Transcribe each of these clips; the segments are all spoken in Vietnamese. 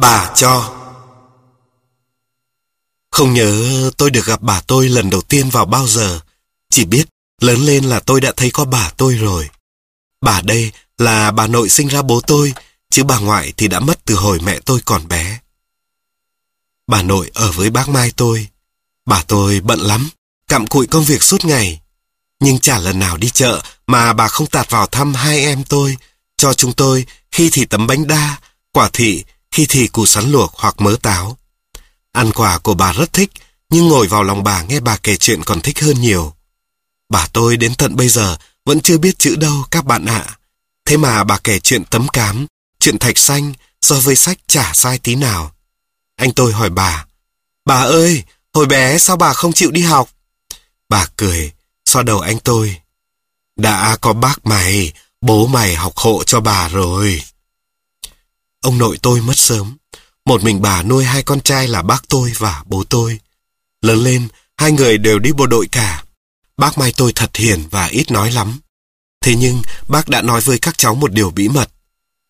Bà cho Không nhớ tôi được gặp bà tôi lần đầu tiên vào bao giờ. Chỉ biết lớn lên là tôi đã thấy có bà tôi rồi. Bà đây là bà nội sinh ra bố tôi, chứ bà ngoại thì đã mất từ hồi mẹ tôi còn bé. Bà nội ở với bác Mai tôi. Bà tôi bận lắm, cặm cụi công việc suốt ngày. Nhưng chả lần nào đi chợ mà bà không tạt vào thăm hai em tôi, cho chúng tôi khi thì tấm bánh đa, quả thị, khi thì củ sắn luộc hoặc mớ táo. Ăn quà của bà rất thích, nhưng ngồi vào lòng bà nghe bà kể chuyện còn thích hơn nhiều. Bà tôi đến tận bây giờ vẫn chưa biết chữ đâu các bạn ạ. Thế mà bà kể chuyện tấm cám, chuyện thạch xanh, so với sách chả sai tí nào. Anh tôi hỏi bà, bà ơi, hồi bé sao bà không chịu đi học? Bà cười, xoa đầu anh tôi. Đã có bác mày, bố mày học hộ cho bà rồi. Ông nội tôi mất sớm. Một mình bà nuôi hai con trai là bác tôi và bố tôi. Lớn lên, hai người đều đi bộ đội cả. Bác Mai tôi thật hiền và ít nói lắm. Thế nhưng bác đã nói với các cháu một điều bí mật.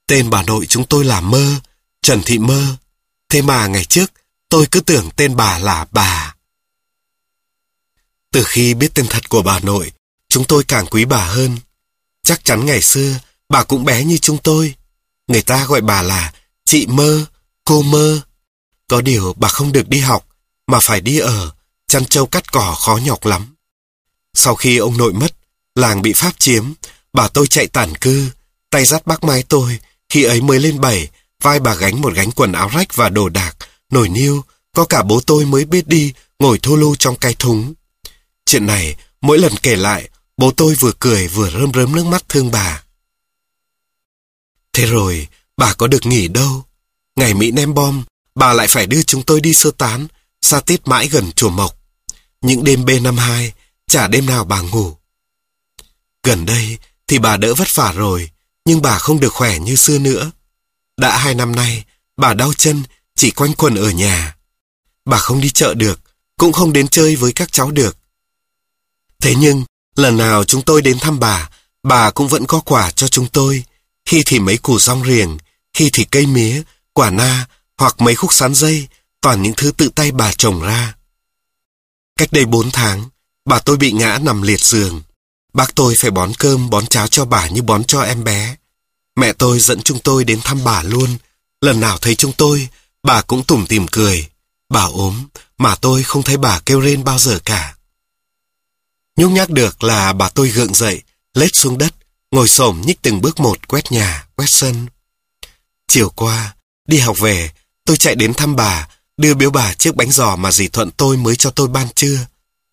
Tên bà nội chúng tôi là Mơ, Trần Thị Mơ. Thế mà ngày trước tôi cứ tưởng tên bà là bà. Từ khi biết tên thật của bà nội, chúng tôi càng quý bà hơn. Chắc chắn ngày xưa bà cũng bé như chúng tôi. Người ta gọi bà là chị Mơ, cô Mơ. Có điều bà không được đi học, mà phải đi ở, chăn trâu cắt cỏ khó nhọc lắm. Sau khi ông nội mất, làng bị Pháp chiếm, bà tôi chạy tản cư, tay dắt bác mái tôi, khi ấy mới lên bảy, vai bà gánh một gánh quần áo rách và đồ đạc, nổi niêu, có cả bố tôi mới biết đi, ngồi thô lô trong cái thúng. Chuyện này, mỗi lần kể lại, bố tôi vừa cười vừa rơm rớm nước mắt thương bà. Thế rồi, bà có được nghỉ đâu. Ngày Mỹ ném bom, bà lại phải đưa chúng tôi đi sơ tán, xa tít mãi gần chùa Mộc. Những đêm B52, chả đêm nào bà ngủ. Gần đây thì bà đỡ vất vả rồi, nhưng bà không được khỏe như xưa nữa. Đã hai năm nay, bà đau chân, chỉ quanh quần ở nhà. Bà không đi chợ được, cũng không đến chơi với các cháu được. Thế nhưng, lần nào chúng tôi đến thăm bà, bà cũng vẫn có quà cho chúng tôi. Khi thì mấy củ rong riềng, khi thì cây mía, quả na hoặc mấy khúc sắn dây, toàn những thứ tự tay bà trồng ra. Cách đây bốn tháng, bà tôi bị ngã nằm liệt giường. Bác tôi phải bón cơm, bón cháo cho bà như bón cho em bé. Mẹ tôi dẫn chúng tôi đến thăm bà luôn. Lần nào thấy chúng tôi, bà cũng tủm tìm cười. Bà ốm, mà tôi không thấy bà kêu rên bao giờ cả. Nhúc nhác được là bà tôi gượng dậy, lết xuống đất, ngồi xổm nhích từng bước một quét nhà, quét sân. Chiều qua, đi học về, tôi chạy đến thăm bà, đưa biếu bà chiếc bánh giò mà dì Thuận tôi mới cho tôi ban trưa.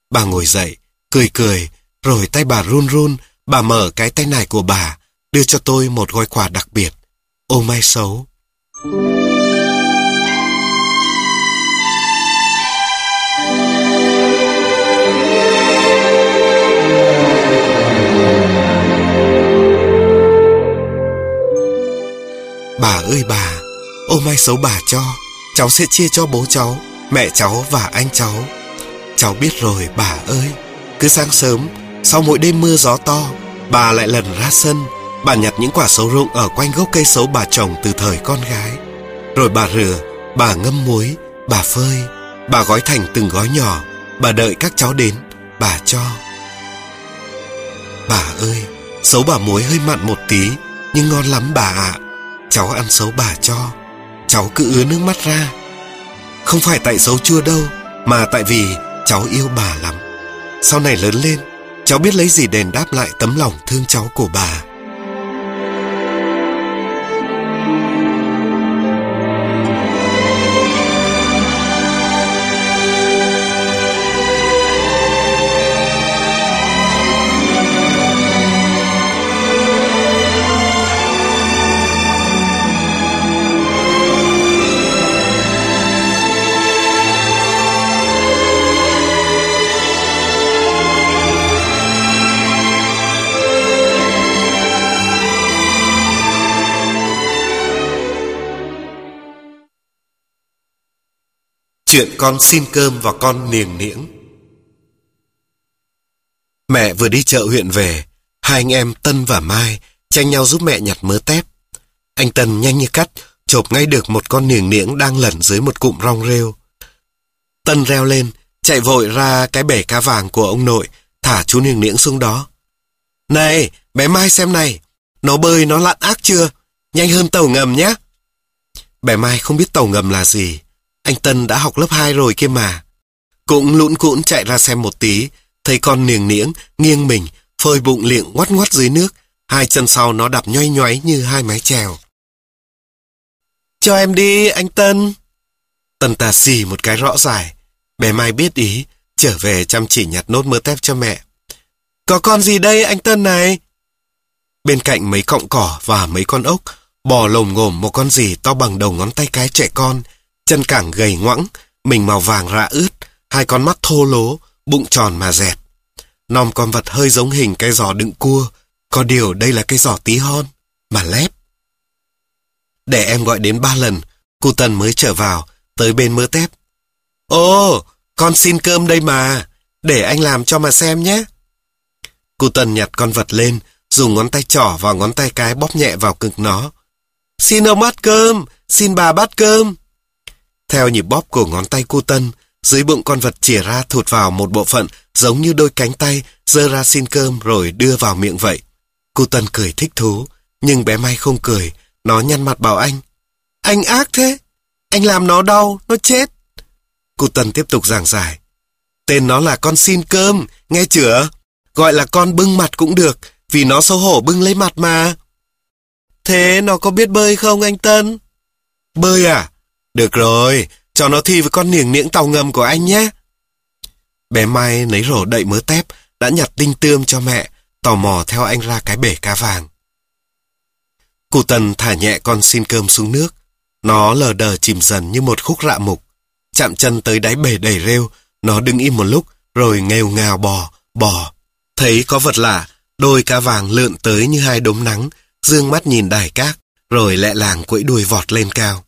Bà ngồi dậy, cười cười, rồi tay bà run run, bà mở cái tay này của bà, đưa cho tôi một gói quà đặc biệt. Ô mai xấu. Bà ơi bà, ô mai xấu bà cho, cháu sẽ chia cho bố cháu, mẹ cháu và anh cháu. Cháu biết rồi bà ơi, cứ sáng sớm, sau mỗi đêm mưa gió to, bà lại lần ra sân, bà nhặt những quả sấu rụng ở quanh gốc cây xấu bà trồng từ thời con gái. Rồi bà rửa, bà ngâm muối, bà phơi, bà gói thành từng gói nhỏ, bà đợi các cháu đến, bà cho. Bà ơi, xấu bà muối hơi mặn một tí, nhưng ngon lắm bà ạ. Cháu ăn xấu bà cho, cháu cứ ứa nước mắt ra. Không phải tại xấu chua đâu, mà tại vì cháu yêu bà lắm. Sau này lớn lên, cháu biết lấy gì đền đáp lại tấm lòng thương cháu của bà. Chuyện con xin cơm và con niềng niễng Mẹ vừa đi chợ huyện về Hai anh em Tân và Mai Tranh nhau giúp mẹ nhặt mớ tép Anh Tân nhanh như cắt chộp ngay được một con niềng niễng đang lẩn dưới một cụm rong rêu. Tân reo lên, chạy vội ra cái bể cá vàng của ông nội, thả chú niềng niễng xuống đó. Này, bé Mai xem này, nó bơi nó lặn ác chưa? Nhanh hơn tàu ngầm nhé. Bé Mai không biết tàu ngầm là gì. Anh Tân đã học lớp 2 rồi kia mà. Cũng lũn cũn chạy ra xem một tí, thấy con niềng niễng nghiêng mình, phơi bụng liệng ngoắt ngoắt dưới nước, hai chân sau nó đập nhoay nhoáy như hai mái chèo. Cho em đi, anh Tân. Tân ta xì một cái rõ dài. Bé Mai biết ý, trở về chăm chỉ nhặt nốt mơ tép cho mẹ. Có con gì đây anh Tân này? Bên cạnh mấy cọng cỏ và mấy con ốc, bò lồm ngồm một con gì to bằng đầu ngón tay cái trẻ con, chân cẳng gầy ngoẵng, mình màu vàng rạ ướt, hai con mắt thô lố, bụng tròn mà dẹt. Nòm con vật hơi giống hình cái giò đựng cua, có điều đây là cái giò tí hon, mà lép. Để em gọi đến ba lần, cụ Tần mới trở vào, tới bên mớ tép. Ô, con xin cơm đây mà, để anh làm cho mà xem nhé. Cụ Tần nhặt con vật lên, dùng ngón tay trỏ và ngón tay cái bóp nhẹ vào cực nó. Xin ông bát cơm, xin bà bát cơm. Theo nhịp bóp của ngón tay cô Tân, dưới bụng con vật chìa ra thụt vào một bộ phận giống như đôi cánh tay, dơ ra xin cơm rồi đưa vào miệng vậy. Cô Tân cười thích thú, nhưng bé Mai không cười, nó nhăn mặt bảo anh. Anh ác thế, anh làm nó đau, nó chết. Cô Tân tiếp tục giảng giải. Tên nó là con xin cơm, nghe chưa? Gọi là con bưng mặt cũng được, vì nó xấu hổ bưng lấy mặt mà. Thế nó có biết bơi không anh Tân? Bơi à? Được rồi, cho nó thi với con niềng niễng tàu ngầm của anh nhé. Bé Mai lấy rổ đậy mớ tép, đã nhặt tinh tươm cho mẹ, tò mò theo anh ra cái bể cá vàng. Cụ Tần thả nhẹ con xin cơm xuống nước. Nó lờ đờ chìm dần như một khúc rạ mục. Chạm chân tới đáy bể đầy rêu, nó đứng im một lúc, rồi nghêu ngào bò, bò. Thấy có vật lạ, đôi cá vàng lượn tới như hai đốm nắng, dương mắt nhìn đài cát, rồi lẹ làng quẫy đuôi vọt lên cao.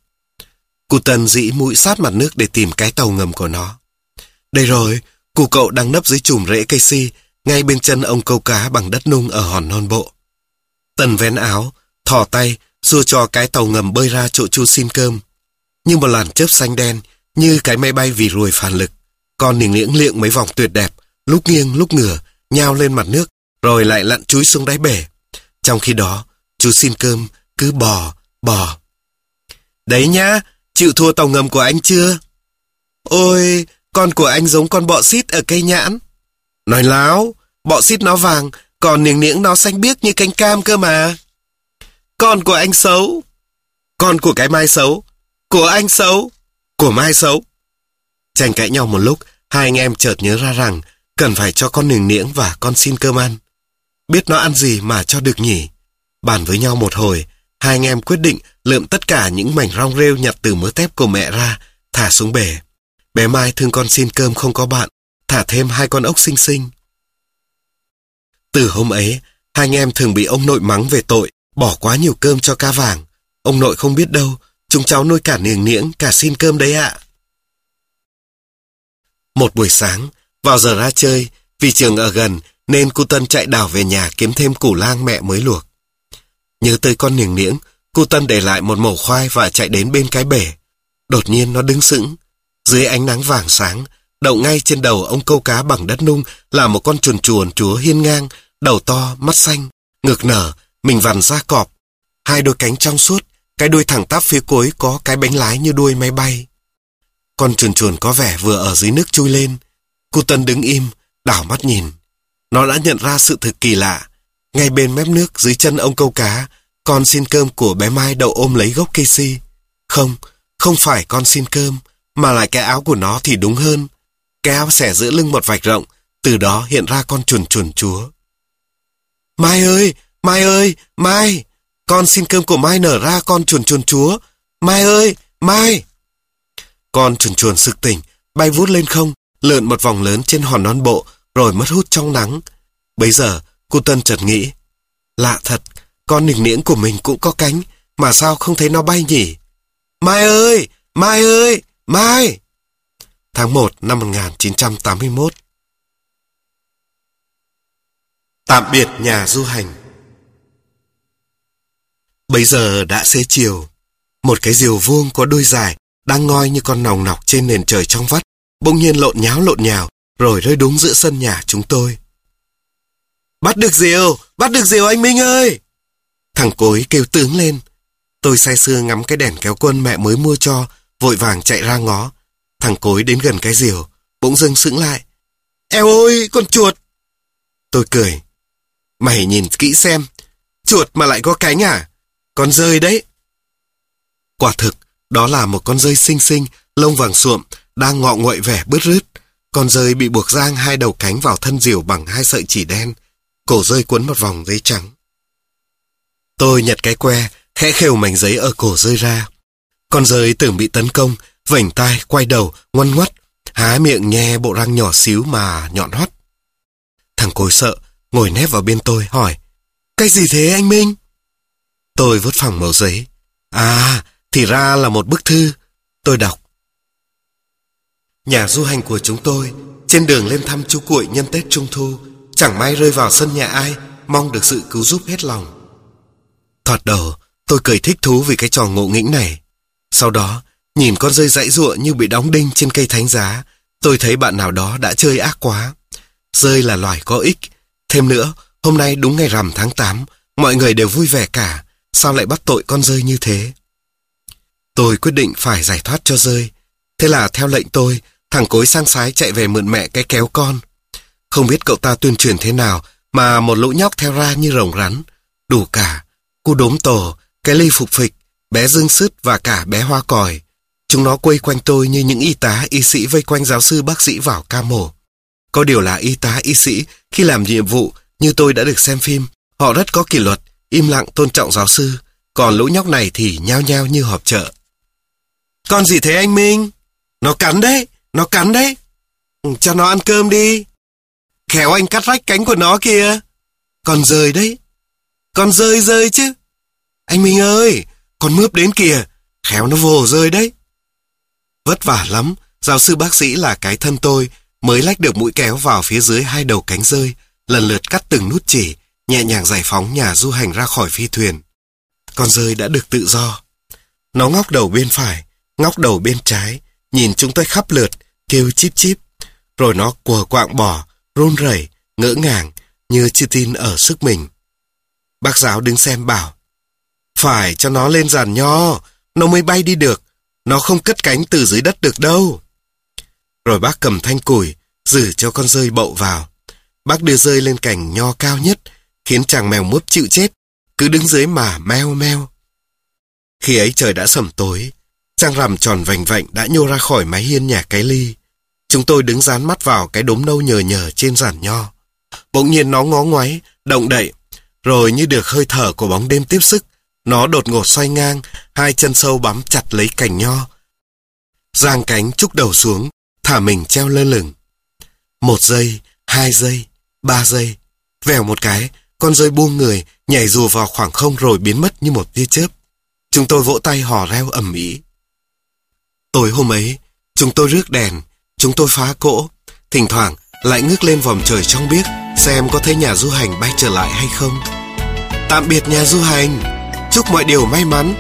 Cụ Tần dĩ mũi sát mặt nước để tìm cái tàu ngầm của nó. Đây rồi, cụ cậu đang nấp dưới chùm rễ cây si, ngay bên chân ông câu cá bằng đất nung ở hòn non bộ. Tần vén áo, thò tay, xua cho cái tàu ngầm bơi ra chỗ chu xin cơm. Như một làn chớp xanh đen, như cái máy bay vì ruồi phản lực. Con niềng liễng liệng mấy vòng tuyệt đẹp, lúc nghiêng lúc ngửa, nhao lên mặt nước, rồi lại lặn chúi xuống đáy bể. Trong khi đó, chú xin cơm cứ bò, bò. Đấy nhá, chịu thua tàu ngầm của anh chưa? Ôi, con của anh giống con bọ xít ở cây nhãn. Nói láo, bọ xít nó vàng, còn niềng niễng nó xanh biếc như cánh cam cơ mà. Con của anh xấu. Con của cái mai xấu. Của anh xấu. Của mai xấu. Tranh cãi nhau một lúc, hai anh em chợt nhớ ra rằng cần phải cho con niềng niễng và con xin cơm ăn. Biết nó ăn gì mà cho được nhỉ? Bàn với nhau một hồi, hai anh em quyết định lượm tất cả những mảnh rong rêu nhặt từ mớ tép của mẹ ra, thả xuống bể. Bé Mai thương con xin cơm không có bạn, thả thêm hai con ốc xinh xinh. Từ hôm ấy, hai anh em thường bị ông nội mắng về tội, bỏ quá nhiều cơm cho cá vàng. Ông nội không biết đâu, chúng cháu nuôi cả niềng niễng, cả xin cơm đấy ạ. Một buổi sáng, vào giờ ra chơi, vì trường ở gần nên cô Tân chạy đảo về nhà kiếm thêm củ lang mẹ mới luộc. Nhớ tới con niềng niễng, cô Tân để lại một mẩu khoai và chạy đến bên cái bể. Đột nhiên nó đứng sững. Dưới ánh nắng vàng sáng, đậu ngay trên đầu ông câu cá bằng đất nung là một con chuồn chuồn chúa hiên ngang, đầu to, mắt xanh, ngực nở, mình vằn da cọp. Hai đôi cánh trong suốt, cái đuôi thẳng tắp phía cuối có cái bánh lái như đuôi máy bay. Con chuồn chuồn có vẻ vừa ở dưới nước chui lên. Cô Tân đứng im, đảo mắt nhìn. Nó đã nhận ra sự thực kỳ lạ. Ngay bên mép nước dưới chân ông câu cá, con xin cơm của bé Mai đậu ôm lấy gốc cây si. Không, không phải con xin cơm, mà lại cái áo của nó thì đúng hơn. Cái áo xẻ giữa lưng một vạch rộng, từ đó hiện ra con chuồn chuồn chúa. Mai ơi, Mai ơi, Mai, con xin cơm của Mai nở ra con chuồn chuồn chúa. Mai ơi, Mai. Con chuồn chuồn sực tỉnh, bay vút lên không, lượn một vòng lớn trên hòn non bộ, rồi mất hút trong nắng. Bây giờ, cô Tân chợt nghĩ, lạ thật, con nịnh niễng của mình cũng có cánh, mà sao không thấy nó bay nhỉ? Mai ơi, Mai ơi, Mai! Tháng 1 năm 1981 Tạm biệt nhà du hành Bây giờ đã xế chiều. Một cái diều vuông có đuôi dài, đang ngoi như con nòng nọc trên nền trời trong vắt, bỗng nhiên lộn nháo lộn nhào, rồi rơi đúng giữa sân nhà chúng tôi. Bắt được diều, bắt được diều anh Minh ơi! Thằng cối kêu tướng lên. Tôi say sưa ngắm cái đèn kéo quân mẹ mới mua cho, vội vàng chạy ra ngó. Thằng cối đến gần cái diều, bỗng dưng sững lại. Eo ơi, con chuột! Tôi cười. Mày nhìn kỹ xem, chuột mà lại có cánh à? Con rơi đấy. Quả thực, đó là một con rơi xinh xinh, lông vàng suộm, đang ngọ nguậy vẻ bứt rứt. Con rơi bị buộc giang hai đầu cánh vào thân diều bằng hai sợi chỉ đen. Cổ rơi cuốn một vòng giấy trắng. Tôi nhặt cái que, khẽ khều mảnh giấy ở cổ rơi ra. Con rơi tưởng bị tấn công, vảnh tai, quay đầu, ngoan ngoắt, há miệng nhe bộ răng nhỏ xíu mà nhọn hoắt. Thằng cối sợ, ngồi nép vào bên tôi, hỏi, cái gì thế anh Minh? Tôi vứt phẳng màu giấy. À, thì ra là một bức thư. Tôi đọc. Nhà du hành của chúng tôi, trên đường lên thăm chú cuội nhân Tết Trung Thu, chẳng may rơi vào sân nhà ai, mong được sự cứu giúp hết lòng. Thoạt đầu, tôi cười thích thú vì cái trò ngộ nghĩnh này. Sau đó, nhìn con rơi dãy ruộng như bị đóng đinh trên cây thánh giá, tôi thấy bạn nào đó đã chơi ác quá. Rơi là loài có ích. Thêm nữa, hôm nay đúng ngày rằm tháng 8, mọi người đều vui vẻ cả. Sao lại bắt tội con rơi như thế? Tôi quyết định phải giải thoát cho rơi. Thế là theo lệnh tôi, thằng cối sang sái chạy về mượn mẹ cái kéo con. Không biết cậu ta tuyên truyền thế nào mà một lũ nhóc theo ra như rồng rắn. Đủ cả, cô đốm tổ, cái ly phục phịch, bé dương sứt và cả bé hoa còi. Chúng nó quây quanh tôi như những y tá, y sĩ vây quanh giáo sư bác sĩ vào ca mổ. Có điều là y tá, y sĩ khi làm nhiệm vụ như tôi đã được xem phim, họ rất có kỷ luật, im lặng tôn trọng giáo sư. Còn lũ nhóc này thì nhao nhao như họp chợ. Con gì thế anh Minh? Nó cắn đấy, nó cắn đấy. Cho nó ăn cơm đi. Khéo anh cắt rách cánh của nó kìa. Còn rơi đấy. còn rơi rơi chứ. Anh Minh ơi, con mướp đến kìa. Khéo nó vồ rơi đấy. Vất vả lắm, giáo sư bác sĩ là cái thân tôi mới lách được mũi kéo vào phía dưới hai đầu cánh rơi, lần lượt cắt từng nút chỉ, nhẹ nhàng giải phóng nhà du hành ra khỏi phi thuyền. Con rơi đã được tự do. Nó ngóc đầu bên phải, ngóc đầu bên trái, nhìn chúng tôi khắp lượt, kêu chip chip. Rồi nó quờ quạng bỏ, run rẩy, ngỡ ngàng, như chưa tin ở sức mình. Bác giáo đứng xem bảo, phải cho nó lên giàn nho, nó mới bay đi được, nó không cất cánh từ dưới đất được đâu. Rồi bác cầm thanh củi, giữ cho con rơi bậu vào. Bác đưa rơi lên cành nho cao nhất, khiến chàng mèo mướp chịu chết, cứ đứng dưới mà meo meo. Khi ấy trời đã sầm tối, trang rằm tròn vành vạnh đã nhô ra khỏi mái hiên nhà cái ly. Chúng tôi đứng dán mắt vào cái đốm nâu nhờ nhờ trên giàn nho. Bỗng nhiên nó ngó ngoáy, động đậy, rồi như được hơi thở của bóng đêm tiếp sức, nó đột ngột xoay ngang, hai chân sâu bám chặt lấy cành nho. Giang cánh trúc đầu xuống, thả mình treo lơ lửng. Một giây, hai giây, ba giây. Vèo một cái, con rơi buông người, nhảy dù vào khoảng không rồi biến mất như một tia chớp. Chúng tôi vỗ tay hò reo ầm ĩ. Tối hôm ấy, chúng tôi rước đèn, chúng tôi phá cỗ, thỉnh thoảng lại ngước lên vòng trời trong biếc xem có thấy nhà du hành bay trở lại hay không. Tạm biệt nhà du hành, chúc mọi điều may mắn.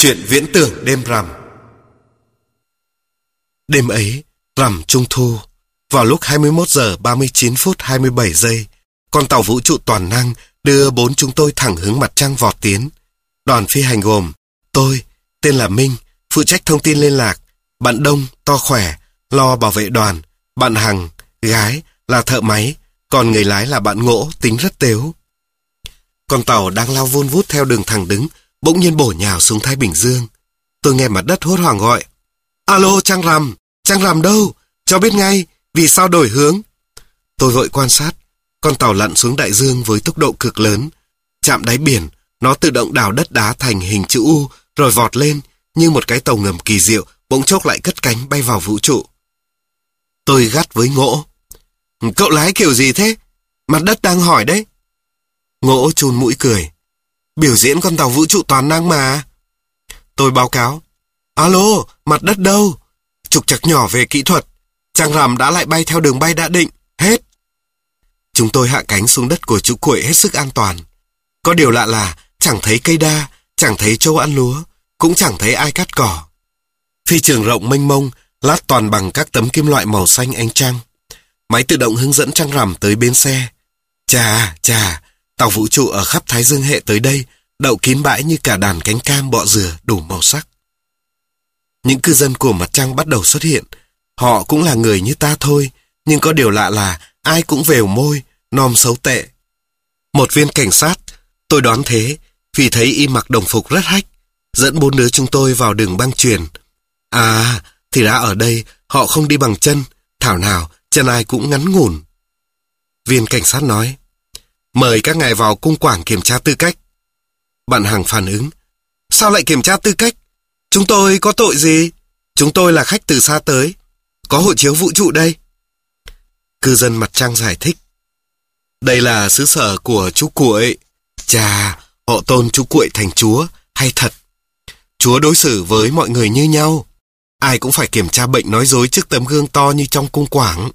Chuyện viễn tưởng đêm rằm Đêm ấy, rằm trung thu, vào lúc 21 giờ 39 phút 27 giây, con tàu vũ trụ toàn năng đưa bốn chúng tôi thẳng hướng mặt trăng vọt tiến. Đoàn phi hành gồm tôi, tên là Minh, phụ trách thông tin liên lạc, bạn Đông, to khỏe, lo bảo vệ đoàn, bạn Hằng, gái, là thợ máy, còn người lái là bạn Ngỗ, tính rất tếu. Con tàu đang lao vun vút theo đường thẳng đứng, bỗng nhiên bổ nhào xuống Thái Bình Dương. Tôi nghe mặt đất hốt hoảng gọi. Alo, Trang Rằm, Trang Rằm đâu? Cho biết ngay, vì sao đổi hướng? Tôi vội quan sát, con tàu lặn xuống đại dương với tốc độ cực lớn. Chạm đáy biển, nó tự động đào đất đá thành hình chữ U, rồi vọt lên, như một cái tàu ngầm kỳ diệu, bỗng chốc lại cất cánh bay vào vũ trụ. Tôi gắt với ngỗ. Cậu lái kiểu gì thế? Mặt đất đang hỏi đấy. Ngỗ chun mũi cười. Biểu diễn con tàu vũ trụ toàn năng mà. Tôi báo cáo. Alo, mặt đất đâu? Trục chặt nhỏ về kỹ thuật. Trang rằm đã lại bay theo đường bay đã định. Hết. Chúng tôi hạ cánh xuống đất của chú cuội hết sức an toàn. Có điều lạ là chẳng thấy cây đa, chẳng thấy châu ăn lúa, cũng chẳng thấy ai cắt cỏ. Phi trường rộng mênh mông, lát toàn bằng các tấm kim loại màu xanh ánh trăng. Máy tự động hướng dẫn trăng rằm tới bến xe. Chà, chà, tàu vũ trụ ở khắp Thái Dương hệ tới đây, đậu kín bãi như cả đàn cánh cam bọ dừa đủ màu sắc. Những cư dân của mặt trăng bắt đầu xuất hiện. Họ cũng là người như ta thôi, nhưng có điều lạ là ai cũng vèo môi, nom xấu tệ. Một viên cảnh sát, tôi đoán thế, vì thấy y mặc đồng phục rất hách, dẫn bốn đứa chúng tôi vào đường băng truyền. À, thì đã ở đây họ không đi bằng chân, thảo nào chân ai cũng ngắn ngủn. Viên cảnh sát nói, mời các ngài vào cung quảng kiểm tra tư cách. Bạn hàng phản ứng, sao lại kiểm tra tư cách? Chúng tôi có tội gì? Chúng tôi là khách từ xa tới, có hộ chiếu vũ trụ đây. Cư dân mặt trăng giải thích, đây là xứ sở của chú cuội. Chà, họ tôn chú cuội thành chúa, hay thật. Chúa đối xử với mọi người như nhau. Ai cũng phải kiểm tra bệnh nói dối trước tấm gương to như trong cung quảng.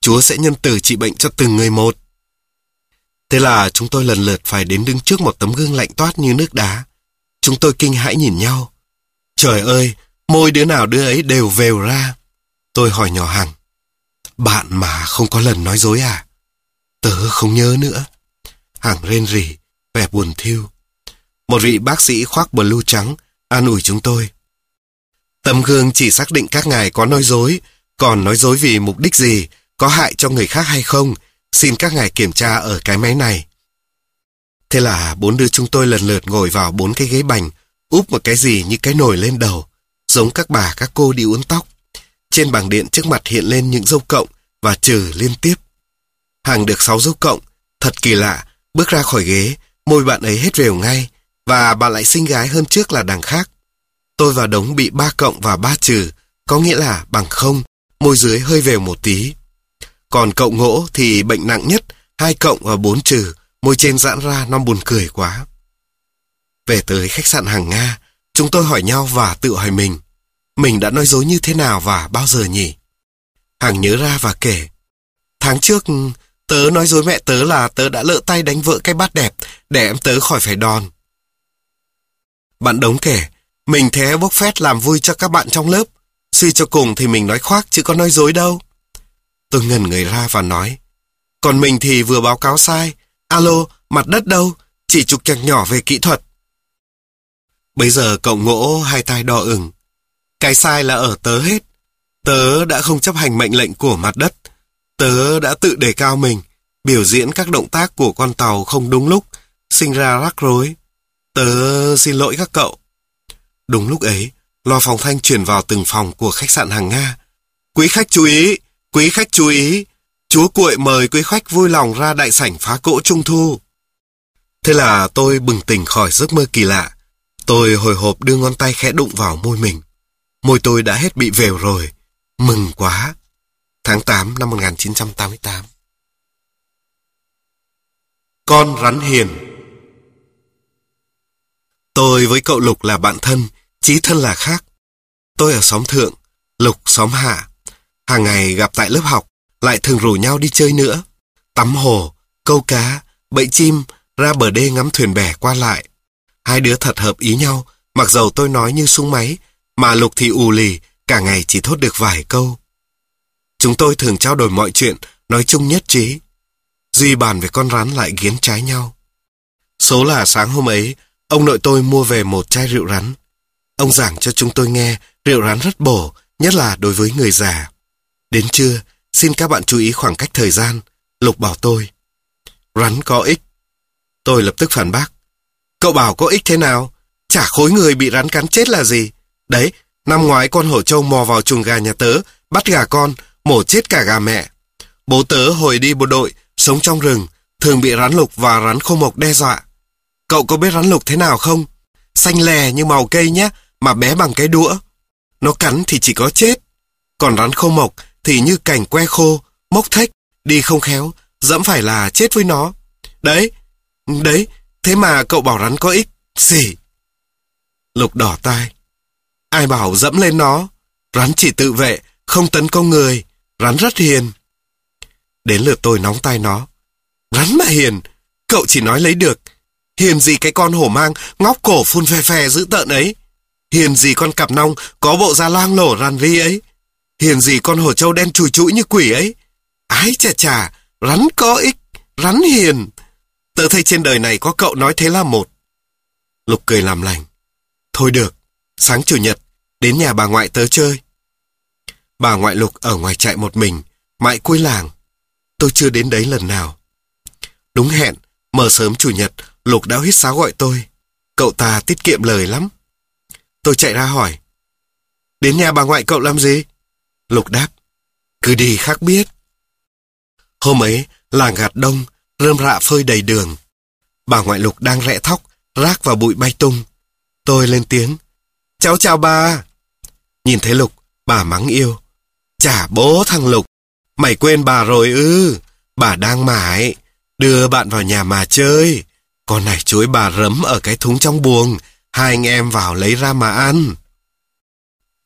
Chúa sẽ nhân từ trị bệnh cho từng người một. Thế là chúng tôi lần lượt phải đến đứng trước một tấm gương lạnh toát như nước đá. Chúng tôi kinh hãi nhìn nhau. Trời ơi, môi đứa nào đứa ấy đều vèo ra. Tôi hỏi nhỏ Hằng. Bạn mà không có lần nói dối à? Tớ không nhớ nữa. Hằng rên rỉ, vẻ buồn thiêu. Một vị bác sĩ khoác blue trắng an ủi chúng tôi. Tấm gương chỉ xác định các ngài có nói dối, còn nói dối vì mục đích gì, có hại cho người khác hay không, xin các ngài kiểm tra ở cái máy này. Thế là bốn đứa chúng tôi lần lượt ngồi vào bốn cái ghế bành, úp một cái gì như cái nồi lên đầu, giống các bà các cô đi uốn tóc. Trên bảng điện trước mặt hiện lên những dấu cộng và trừ liên tiếp. Hàng được sáu dấu cộng, thật kỳ lạ, bước ra khỏi ghế, môi bạn ấy hết rều ngay, và bà lại xinh gái hơn trước là đằng khác. Tôi và Đống bị ba cộng và ba trừ, có nghĩa là bằng không, môi dưới hơi vèo một tí. Còn cậu ngỗ thì bệnh nặng nhất, hai cộng và ờ, bốn trừ, môi trên giãn ra non buồn cười quá. Về tới khách sạn hàng Nga, chúng tôi hỏi nhau và tự hỏi mình, mình đã nói dối như thế nào và bao giờ nhỉ? Hằng nhớ ra và kể, tháng trước tớ nói dối mẹ tớ là tớ đã lỡ tay đánh vợ cái bát đẹp để em tớ khỏi phải đòn. Bạn Đống kể, mình thế bốc phét làm vui cho các bạn trong lớp. Suy cho cùng thì mình nói khoác chứ có nói dối đâu. Tôi ngần người ra và nói. Còn mình thì vừa báo cáo sai. Alo, mặt đất đâu? Chỉ trục chặt nhỏ về kỹ thuật. Bây giờ cậu ngỗ hai tay đỏ ửng. Cái sai là ở tớ hết. Tớ đã không chấp hành mệnh lệnh của mặt đất. Tớ đã tự đề cao mình, biểu diễn các động tác của con tàu không đúng lúc, sinh ra rắc rối. Tớ xin lỗi các cậu. Đúng lúc ấy, loa phòng thanh chuyển vào từng phòng của khách sạn hàng Nga. Quý khách chú ý, quý khách chú ý, chúa cuội mời quý khách vui lòng ra đại sảnh phá cỗ trung thu. Thế là tôi bừng tỉnh khỏi giấc mơ kỳ lạ. Tôi hồi hộp đưa ngón tay khẽ đụng vào môi mình. Môi tôi đã hết bị vèo rồi. Mừng quá. Tháng 8 năm 1988. Con rắn hiền Tôi với cậu Lục là bạn thân, chí thân là khác. Tôi ở xóm thượng, Lục xóm hạ. Hàng ngày gặp tại lớp học, lại thường rủ nhau đi chơi nữa. Tắm hồ, câu cá, bẫy chim, ra bờ đê ngắm thuyền bè qua lại. Hai đứa thật hợp ý nhau, Mặc dầu tôi nói như súng máy, mà Lục thì ù lì, cả ngày chỉ thốt được vài câu. Chúng tôi thường trao đổi mọi chuyện, nói chung nhất trí. Duy bàn về con rắn lại ghiến trái nhau. Số là sáng hôm ấy, ông nội tôi mua về một chai rượu rắn. Ông giảng cho chúng tôi nghe rượu rắn rất bổ, nhất là đối với người già. Đến trưa, xin các bạn chú ý khoảng cách thời gian. Lục bảo tôi. Rắn có ích. Tôi lập tức phản bác. Cậu bảo có ích thế nào? Chả khối người bị rắn cắn chết là gì? Đấy, năm ngoái con hổ trâu mò vào chuồng gà nhà tớ, bắt gà con, mổ chết cả gà mẹ. Bố tớ hồi đi bộ đội, sống trong rừng, thường bị rắn lục và rắn khô mộc đe dọa. Cậu có biết rắn lục thế nào không? Xanh lè như màu cây nhé, mà bé bằng cái đũa. Nó cắn thì chỉ có chết. Còn rắn khô mộc thì như cành que khô, mốc thách, đi không khéo, dẫm phải là chết với nó. Đấy, đấy, thế mà cậu bảo rắn có ích. Gì? Lục đỏ tai. Ai bảo dẫm lên nó? Rắn chỉ tự vệ, không tấn công người. Rắn rất hiền. Đến lượt tôi nóng tay nó. Rắn mà hiền, cậu chỉ nói lấy được. Hiền gì cái con hổ mang, ngóc cổ phun phè phè dữ tợn ấy. Hiền gì con cặp nong, có bộ da lang lổ rằn ri ấy. Hiền gì con hổ trâu đen chùi chũi như quỷ ấy. Ái chà chà, rắn có ích, rắn hiền. Tớ thấy trên đời này có cậu nói thế là một. Lục cười làm lành. Thôi được, sáng chủ nhật, đến nhà bà ngoại tớ chơi. Bà ngoại Lục ở ngoài trại một mình, mãi cuối làng. Tôi chưa đến đấy lần nào. Đúng hẹn, mở sớm chủ nhật, Lục đã huyết sáo gọi tôi. Cậu ta tiết kiệm lời lắm. Tôi chạy ra hỏi. Đến nhà bà ngoại cậu làm gì? Lục đáp. Cứ đi khác biết. Hôm ấy, làng gạt đông, rơm rạ phơi đầy đường. Bà ngoại Lục đang rẽ thóc, rác vào bụi bay tung. Tôi lên tiếng. Cháu chào bà. Nhìn thấy Lục, bà mắng yêu. Chả bố thằng Lục. Mày quên bà rồi ư. Bà đang mãi. Đưa bạn vào nhà mà chơi. Con này chuối bà rấm ở cái thúng trong buồng. Hai anh em vào lấy ra mà ăn.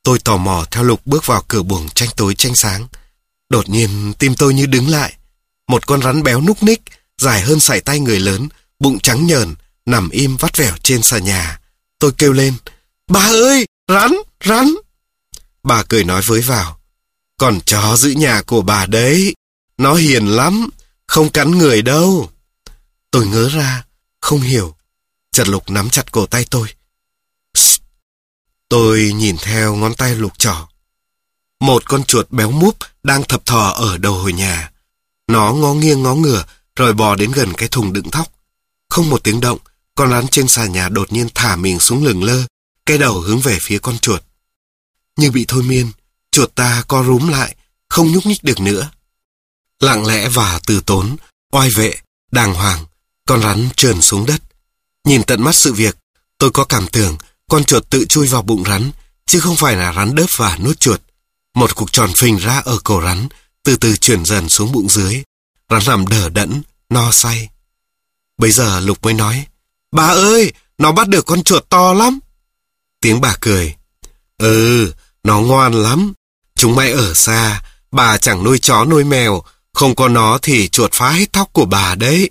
Tôi tò mò theo Lục bước vào cửa buồng tranh tối tranh sáng. Đột nhiên tim tôi như đứng lại. Một con rắn béo núc ních, dài hơn sải tay người lớn, bụng trắng nhờn, nằm im vắt vẻo trên xà nhà. Tôi kêu lên, bà ơi, rắn, rắn. Bà cười nói với vào, còn chó giữ nhà của bà đấy, nó hiền lắm, không cắn người đâu. Tôi ngớ ra, không hiểu. Chợt lục nắm chặt cổ tay tôi. Tôi nhìn theo ngón tay lục trỏ. Một con chuột béo múp đang thập thò ở đầu hồi nhà. Nó ngó nghiêng ngó ngửa rồi bò đến gần cái thùng đựng thóc. Không một tiếng động, con rắn trên xà nhà đột nhiên thả mình xuống lửng lơ, cái đầu hướng về phía con chuột. Như bị thôi miên, chuột ta co rúm lại, không nhúc nhích được nữa. Lặng lẽ và từ tốn, oai vệ, đàng hoàng, con rắn trườn xuống đất. Nhìn tận mắt sự việc, tôi có cảm tưởng con chuột tự chui vào bụng rắn, chứ không phải là rắn đớp và nuốt chuột. Một cục tròn phình ra ở cổ rắn, từ từ chuyển dần xuống bụng dưới. Rắn nằm đờ đẫn, no say. Bây giờ Lục mới nói, Bà ơi, nó bắt được con chuột to lắm. Tiếng bà cười. Ừ, nó ngoan lắm. Chúng mày ở xa, bà chẳng nuôi chó nuôi mèo, không có nó thì chuột phá hết tóc của bà đấy.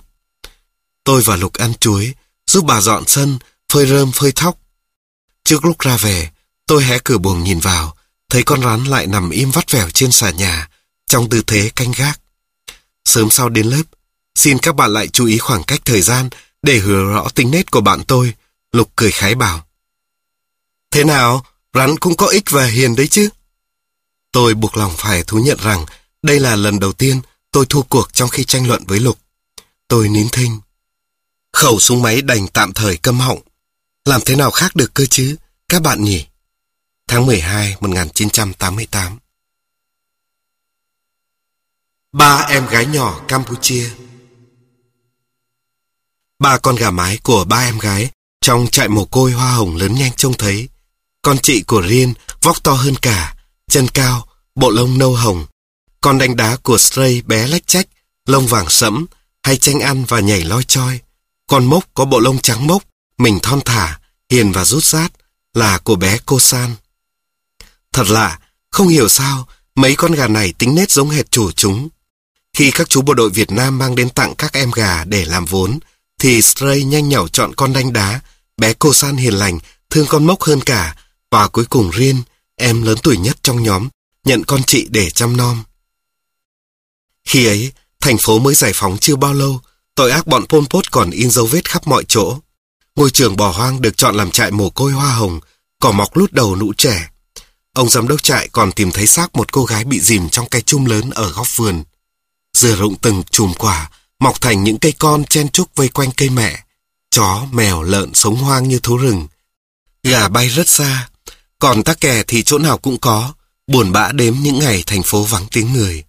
Tôi và Lục ăn chuối, giúp bà dọn sân, phơi rơm phơi thóc. Trước lúc ra về, tôi hé cửa buồng nhìn vào, thấy con rắn lại nằm im vắt vẻo trên xà nhà, trong tư thế canh gác. Sớm sau đến lớp, xin các bạn lại chú ý khoảng cách thời gian để hứa rõ tính nết của bạn tôi. Lục cười khái bảo. Thế nào, rắn cũng có ích và hiền đấy chứ? Tôi buộc lòng phải thú nhận rằng đây là lần đầu tiên tôi thua cuộc trong khi tranh luận với Lục. Tôi nín thinh. Khẩu súng máy đành tạm thời câm họng. Làm thế nào khác được cơ chứ, các bạn nhỉ? Tháng 12, 1988 Ba em gái nhỏ Campuchia Ba con gà mái của ba em gái trong trại mồ côi hoa hồng lớn nhanh trông thấy. Con chị của Riêng vóc to hơn cả, chân cao, bộ lông nâu hồng. Con đánh đá của Stray bé lách chách, lông vàng sẫm, hay tranh ăn và nhảy loi choi. Con mốc có bộ lông trắng mốc, mình thon thả, hiền và rút rát, là của bé cô San. Thật lạ, không hiểu sao, mấy con gà này tính nết giống hệt chủ chúng. Khi các chú bộ đội Việt Nam mang đến tặng các em gà để làm vốn, thì Stray nhanh nhảu chọn con đanh đá, bé cô San hiền lành, thương con Mốc hơn cả, và cuối cùng rin em lớn tuổi nhất trong nhóm, nhận con chị để chăm nom. Khi ấy, thành phố mới giải phóng chưa bao lâu, tội ác bọn Pol Pot còn in dấu vết khắp mọi chỗ. Ngôi trường bỏ hoang được chọn làm trại mồ côi hoa hồng, cỏ mọc lút đầu nụ trẻ. Ông giám đốc trại còn tìm thấy xác một cô gái bị dìm trong cây chum lớn ở góc vườn. Dừa rụng từng chùm quả, mọc thành những cây con chen chúc vây quanh cây mẹ. Chó, mèo, lợn sống hoang như thú rừng. Gà bay rất xa, còn tắc kè thì chỗ nào cũng có, buồn bã đếm những ngày thành phố vắng tiếng người.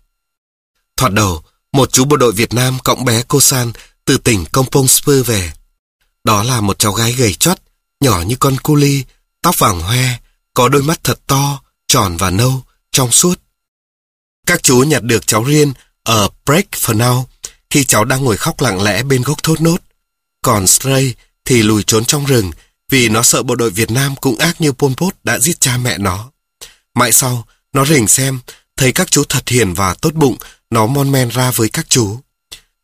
Thoạt đầu, một chú bộ đội Việt Nam cõng bé cô San từ tỉnh Kompong Spur về. Đó là một cháu gái gầy chót, nhỏ như con cu ly, tóc vàng hoe, có đôi mắt thật to, tròn và nâu, trong suốt. Các chú nhặt được cháu Riêng ở Break for Now khi cháu đang ngồi khóc lặng lẽ bên gốc thốt nốt. Còn Stray thì lùi trốn trong rừng vì nó sợ bộ đội Việt Nam cũng ác như Pol Pot đã giết cha mẹ nó. Mãi sau, nó rình xem, thấy các chú thật hiền và tốt bụng, nó mon men ra với các chú.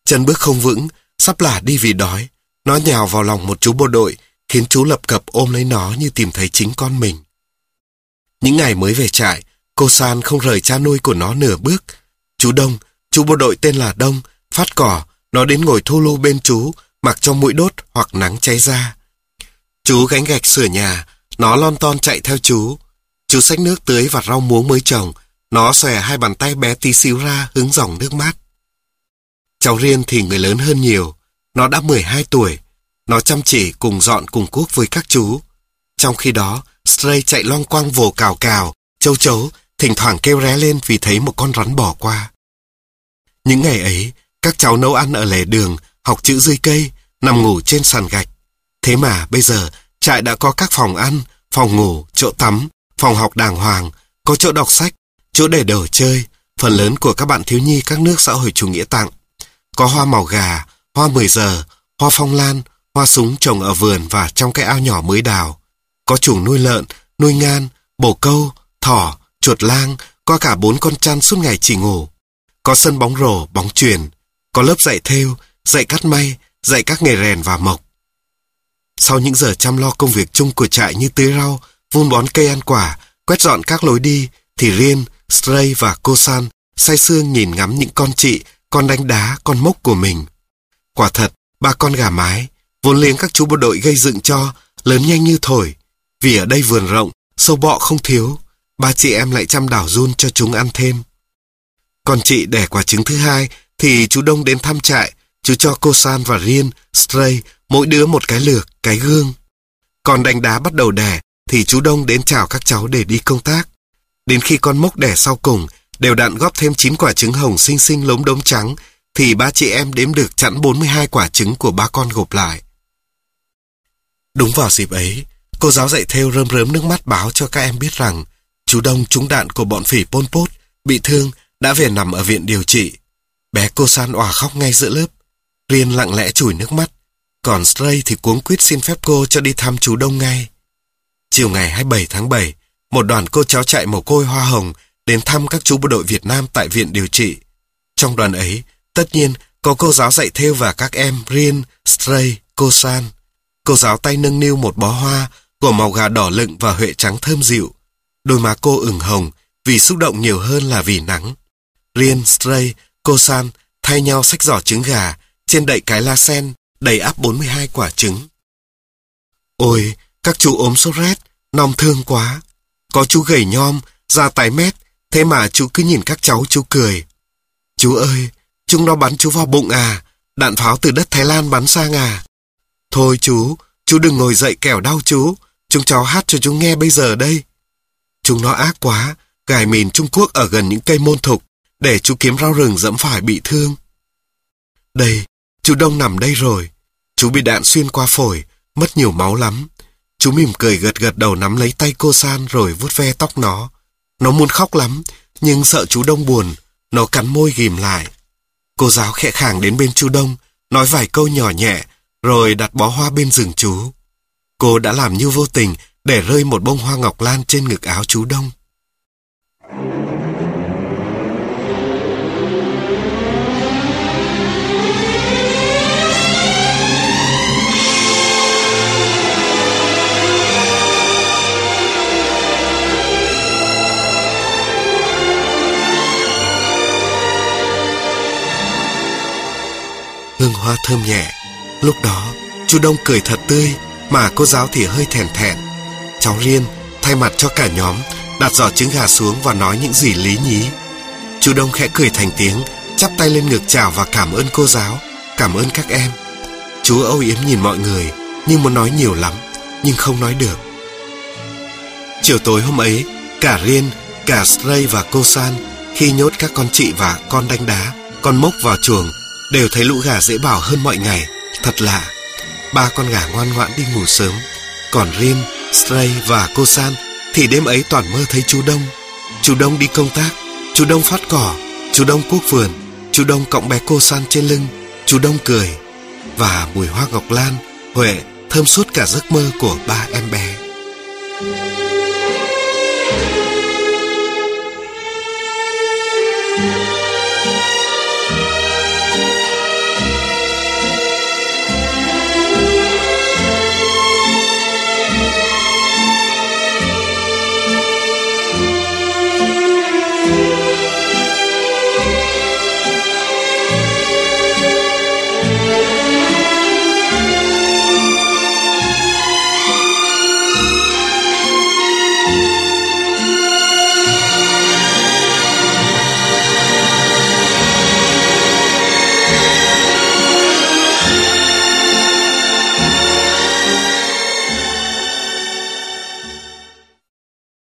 Chân bước không vững, sắp lả đi vì đói. Nó nhào vào lòng một chú bộ đội, khiến chú lập cập ôm lấy nó như tìm thấy chính con mình. Những ngày mới về trại, cô San không rời cha nuôi của nó nửa bước. Chú Đông, chú bộ đội tên là Đông, phát cỏ, nó đến ngồi thu lưu bên chú, mặc cho mũi đốt hoặc nắng cháy ra. Chú gánh gạch sửa nhà, nó lon ton chạy theo chú. Chú xách nước tưới và rau muống mới trồng, nó xòe hai bàn tay bé tí xíu ra hứng dòng nước mát. Cháu Riêng thì người lớn hơn nhiều, nó đã 12 tuổi. Nó chăm chỉ cùng dọn cùng cuốc với các chú. Trong khi đó, Stray chạy loang quang vồ cào cào, châu chấu, thỉnh thoảng kêu ré lên vì thấy một con rắn bỏ qua. Những ngày ấy, các cháu nấu ăn ở lề đường, học chữ dưới cây, nằm ngủ trên sàn gạch. Thế mà bây giờ, trại đã có các phòng ăn, phòng ngủ, chỗ tắm, phòng học đàng hoàng, có chỗ đọc sách, chỗ để đồ chơi, phần lớn của các bạn thiếu nhi các nước xã hội chủ nghĩa tặng. Có hoa màu gà, hoa 10 giờ, hoa phong lan, hoa súng trồng ở vườn và trong cái ao nhỏ mới đào. Có chuồng nuôi lợn, nuôi ngan, bồ câu, thỏ, chuột lang, có cả bốn con chăn suốt ngày chỉ ngủ. Có sân bóng rổ, bóng chuyền, có lớp dạy thêu, dạy cắt may, dạy các nghề rèn và mộc. Sau những giờ chăm lo công việc chung của trại như tưới rau, vun bón cây ăn quả, quét dọn các lối đi, thì Rien, Stray và cô San say sương nhìn ngắm những con chị, con đánh đá, con mốc của mình. Quả thật, ba con gà mái, vốn liếng các chú bộ đội gây dựng cho, lớn nhanh như thổi. Vì ở đây vườn rộng, sâu bọ không thiếu, ba chị em lại chăm đảo run cho chúng ăn thêm. Còn chị đẻ quả trứng thứ hai thì chú Đông đến thăm trại, chú cho cô San và Riêng, Stray, mỗi đứa một cái lược, cái gương. Còn đánh đá bắt đầu đẻ thì chú Đông đến chào các cháu để đi công tác. Đến khi con mốc đẻ sau cùng, đều đặn góp thêm 9 quả trứng hồng xinh xinh lốm đốm trắng, thì ba chị em đếm được chẵn 42 quả trứng của ba con gộp lại. Đúng vào dịp ấy, cô giáo dạy theo rơm rớm nước mắt báo cho các em biết rằng chú Đông trúng đạn của bọn phỉ Pol Pot, bị thương, đã về nằm ở viện điều trị. Bé cô San òa khóc ngay giữa lớp. Riêng lặng lẽ chùi nước mắt, còn Stray thì cuống quýt xin phép cô cho đi thăm chú Đông ngay. Chiều ngày 27 tháng 7, một đoàn cô cháu chạy mồ côi hoa hồng đến thăm các chú bộ đội Việt Nam tại viện điều trị. Trong đoàn ấy, tất nhiên có cô giáo dạy theo và các em Rian, Stray, cô San. Cô giáo tay nâng niu một bó hoa của màu gà đỏ lựng và huệ trắng thơm dịu. Đôi má cô ửng hồng vì xúc động nhiều hơn là vì nắng. Rian, Stray, cô San thay nhau xách giỏ trứng gà trên đậy cái la sen đầy áp 42 quả trứng. Ôi, các chú ốm sốt rét, nong thương quá. Có chú gầy nhom, da tái mét, thế mà chú cứ nhìn các cháu chú cười. Chú ơi, chúng nó bắn chú vào bụng à, đạn pháo từ đất Thái Lan bắn sang à. Thôi chú, chú đừng ngồi dậy kẻo đau chú, chúng cháu hát cho chú nghe bây giờ đây. Chúng nó ác quá, gài mìn Trung Quốc ở gần những cây môn thục, để chú kiếm rau rừng dẫm phải bị thương. Đây, chú Đông nằm đây rồi. Chú bị đạn xuyên qua phổi, mất nhiều máu lắm. Chú mỉm cười gật gật đầu nắm lấy tay cô San rồi vuốt ve tóc nó. Nó muốn khóc lắm, nhưng sợ chú Đông buồn, nó cắn môi ghim lại. Cô giáo khẽ khàng đến bên chú Đông, nói vài câu nhỏ nhẹ, rồi đặt bó hoa bên giường chú. Cô đã làm như vô tình để rơi một bông hoa ngọc lan trên ngực áo chú Đông. Hương hoa thơm nhẹ. Lúc đó, chú Đông cười thật tươi, mà cô giáo thì hơi thèn thẹn. Cháu Riên thay mặt cho cả nhóm, đặt giỏ trứng gà xuống và nói những gì lý nhí. Chú Đông khẽ cười thành tiếng, chắp tay lên ngực chào và cảm ơn cô giáo, cảm ơn các em. Chú âu yếm nhìn mọi người, nhưng muốn nói nhiều lắm, nhưng không nói được. Chiều tối hôm ấy, cả Riên, cả Stray và cô San khi nhốt các con chị và con đánh đá, con mốc vào chuồng đều thấy lũ gà dễ bảo hơn mọi ngày. Thật lạ. Ba con gà ngoan ngoãn đi ngủ sớm, còn Rim, Stray và cô San thì đêm ấy toàn mơ thấy chú Đông. Chú Đông đi công tác, chú Đông phát cỏ, chú Đông cuốc vườn, chú Đông cõng bé cô San trên lưng, chú Đông cười và mùi hoa ngọc lan, huệ thơm suốt cả giấc mơ của ba em bé.